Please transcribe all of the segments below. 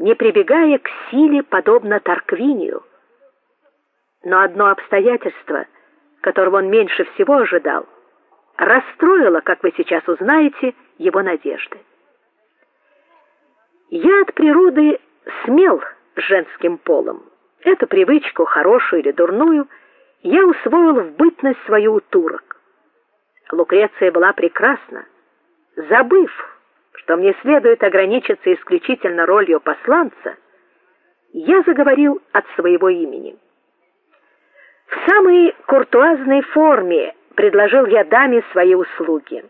не прибегая к силе, подобно Тарквинию. Но одно обстоятельство, которого он меньше всего ожидал, расстроило, как вы сейчас узнаете, его надежды. Я от природы смел женским полом. Эту привычку, хорошую или дурную, я усвоил в бытность свою у турок. Лукреция была прекрасна. Забыв, что мне следует ограничиться исключительно ролью посланца, я заговорил от своего имени. В самой куртуазной форме предложил я даме свои услуги.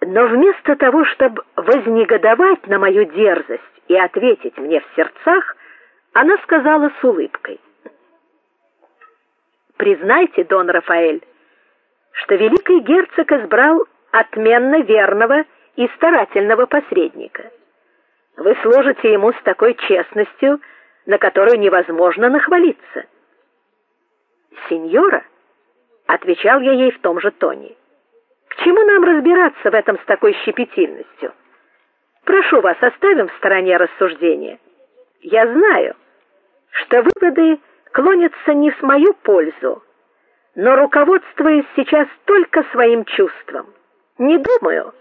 Но вместо того, чтобы вознегодовать на мою дерзость и ответить мне в сердцах, она сказала с улыбкой: "Признайте, Дон Рафаэль, что великий герцог избрал отменно верного и старательного посредника. Вы служите ему с такой честностью, на которую невозможно нахвалиться. Сеньора, отвечал я ей в том же тоне. К чему нам разбираться в этом с такой щепетильностью? Прошу вас, оставим в стороне рассуждения. Я знаю, что выводы клонятся не в мою пользу, но руководствуясь сейчас только своим чувством. Не думаю,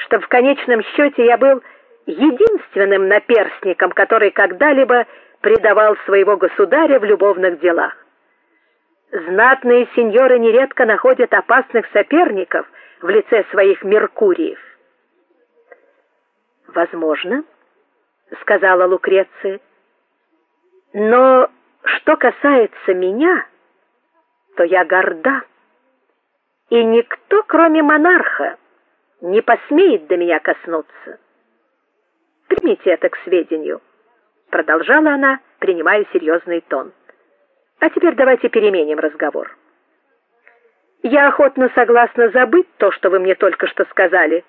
что в конечном счете я был единственным наперстником, который когда-либо предавал своего государя в любовных делах. Знатные сеньоры нередко находят опасных соперников в лице своих меркуриев. Возможно, сказала Лукреция. Но что касается меня, то я горда, и никто, кроме монарха, не посмеет до меня коснуться. Примите это к сведению, продолжала она, принимая серьезный тон. А теперь давайте переменим разговор. Я охотно согласна забыть то, что вы мне только что сказали,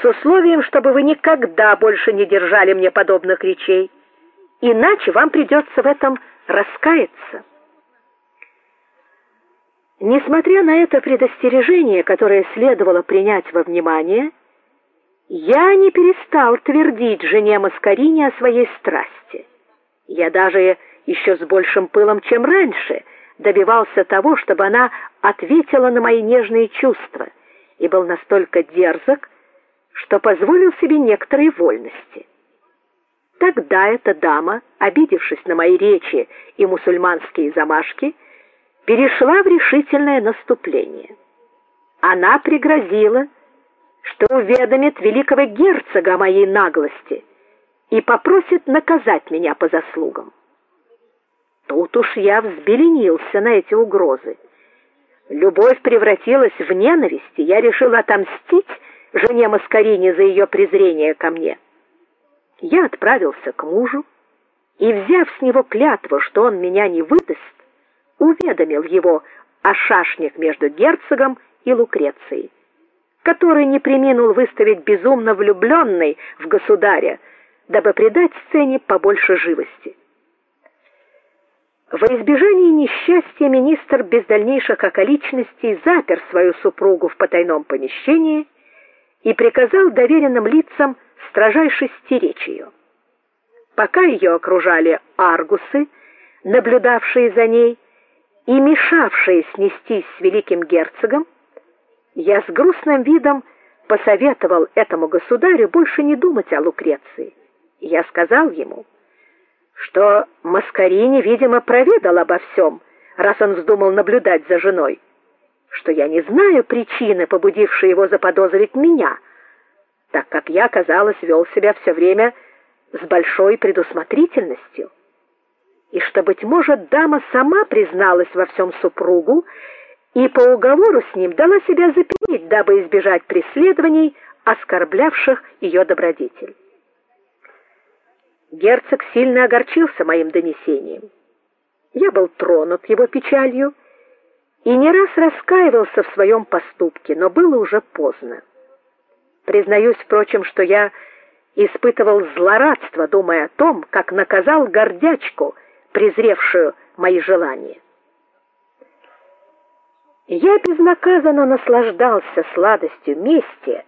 с условием, чтобы вы никогда больше не держали мне подобных речей, иначе вам придется в этом раскаяться. Несмотря на это предостережение, которое следовало принять во внимание, я не перестал твердить жене Маскарине о своей страсти. Я даже еще с большим пылом, чем раньше, добивался того, чтобы она ответила на мои нежные чувства, и был настолько дерзок, что позволил себе некоторые вольности. Тогда эта дама, обидевшись на мои речи и мусульманские замашки, перешла в решительное наступление. Она пригрозила, что уведомит великого герцога о моей наглости и попросит наказать меня по заслугам. Тут уж я взбеленился на эти угрозы. Любовь превратилась в ненависть, и я решил отомстить жене Маскарини за ее презрение ко мне. Я отправился к мужу и, взяв с него клятву, что он меня не выдаст, уведомил его о шашнях между герцогом и Лукрецией, который не преминул выставить безумно влюбленный в государя, дабы придать сцене побольше живости. Во избежание несчастья министр без дальнейших околичностей запер свою супругу в потайном помещении и приказал доверенным лицам строжайше стеречь ее. Пока ее окружали аргусы, наблюдавшие за ней и мешавшие снестись с великим герцогом, я с грустным видом посоветовал этому государю больше не думать о Лукреции. Я сказал ему: что Маскарини, видимо, проведал обо всем, раз он вздумал наблюдать за женой, что я не знаю причины, побудившей его заподозрить меня, так как я, казалось, вел себя все время с большой предусмотрительностью, и что быть может, дама сама призналась во всем супругу и по уговору с ним дала себя запереть, дабы избежать преследований, оскорблявших ее добродетель. Герцог сильно огорчился моим донесением. Я был тронут его печалью и не раз раскаивался в своем поступке, но было уже поздно. Признаюсь, впрочем, что я испытывал злорадство, думая о том, как наказал гордячку, презревшую мои желания. Я безнаказанно наслаждался сладостью мести